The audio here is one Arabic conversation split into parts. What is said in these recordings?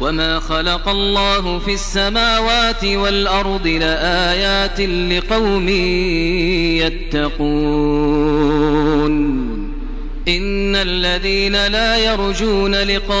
وما خلق الله في السماوات والأرض لآيات لقوم يتقون إن الذين لا يرجون لقاءنا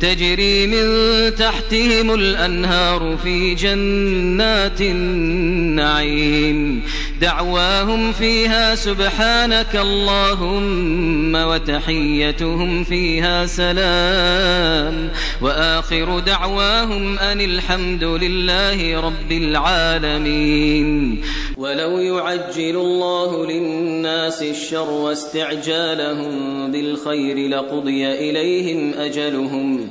تجري من تحتهم الأنهار في جنات النعيم. دعواهم فيها سبحانك اللهم وتحيتهم فيها سلام. وآخر دعواهم أن الحمد لله رب العالمين. ولو يعجل الله للناس الشر واستعجالهم بالخير لقضي إليهم أجلهم.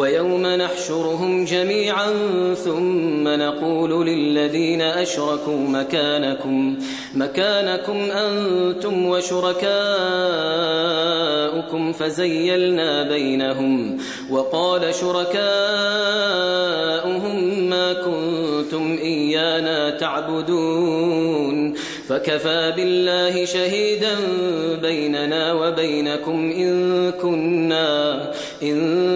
ويوم نحشرهم جميعا ثم نقول للذين أشركوا مكانكم مكانكم أنتم وشركاؤكم فزيلنا بينهم وقال شركاؤهم ما كنتم إيانا تعبدون فكفى بالله شهيدا بيننا وبينكم إن كنا إن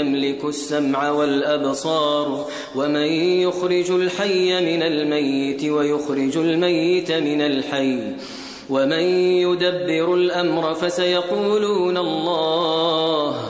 يملك السمع والأبصار ومن يخرج الحي من الميت ويخرج الميت من الحي ومن يدبر الأمر فسيقولون الله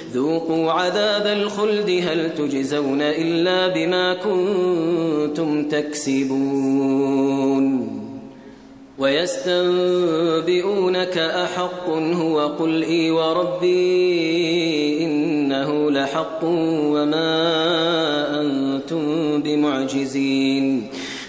ذوقوا عذاب الخلد هل تجزون إلا بما كنتم تكسبون ويستنبئونك أحق هو قل إي وربي إنه لحق وما أنتم بمعجزين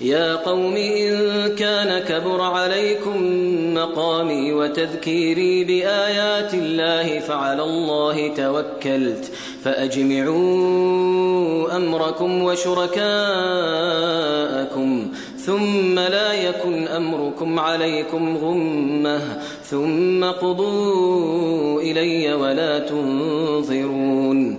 يا قوم إن كان كبر عليكم مقامي وتذكيري بآيات الله فعلى الله توكلت فأجمعوا أمركم وشركاءكم ثم لا يكن أمركم عليكم غمة ثم قضوا إلي ولا تنظرون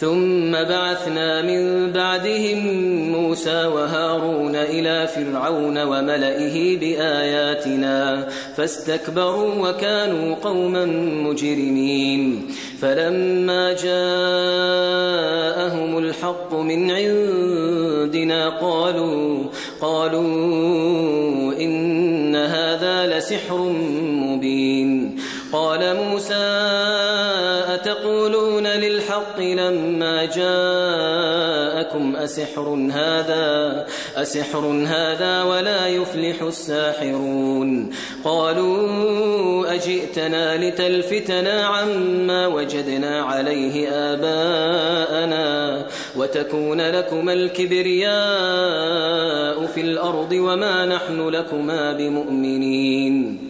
ثم بعثنا من بعدهم موسى وهارون إلى فرعون وملئه بآياتنا فاستكبروا وكانوا قوما مجرمين. فلما جاءهم الحق من عندنا قالوا قالوا إن هذا لسحر للحق لما جاءكم أسحر هذا أسحر هذا ولا يفلح الساحرون. قالوا أجئتنا لتلفتنا عما وجدنا عليه آباءنا وتكون لكما الكبرياء في الأرض وما نحن لكما بمؤمنين.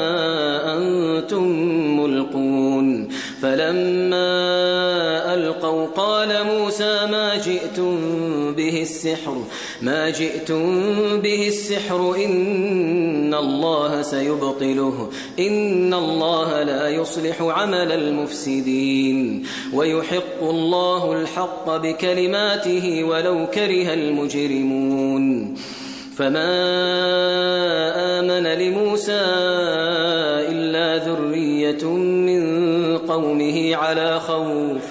ما جئتم به السحر ما جئتم به السحر إن الله سيبطله إن الله لا يصلح عمل المفسدين. ويحق الله الحق بكلماته ولو كره المجرمون. فما آمن لموسى إلا ذرية من قومه على خوف.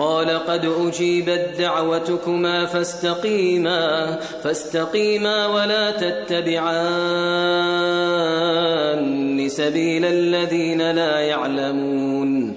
قال قد أجيبت دعوتكما فاستقيما فاستقيما ولا تتبعان سبيل الذين لا يعلمون.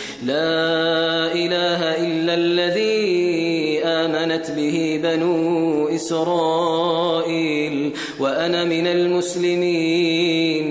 لا إله إلا الذي آمنت به بنو إسرائيل وأنا من المسلمين.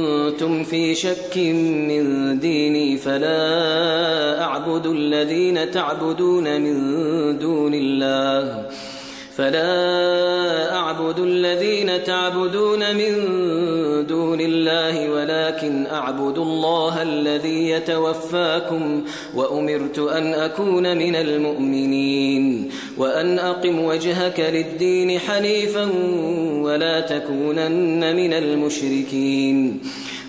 في شك من ديني فلا أعبد الذين تعبدون من دون الله. فلا أعبد الذين تعبدون من دون الله ولكن أعبد الله الذي يتوفاكم وأمرت أن أكون من المؤمنين. وأن أقم وجهك للدين حنيفا ولا تكونن من المشركين.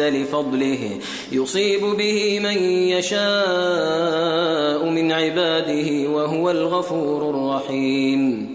لفضله يصيب به من يشاء من عباده وهو الغفور الرحيم.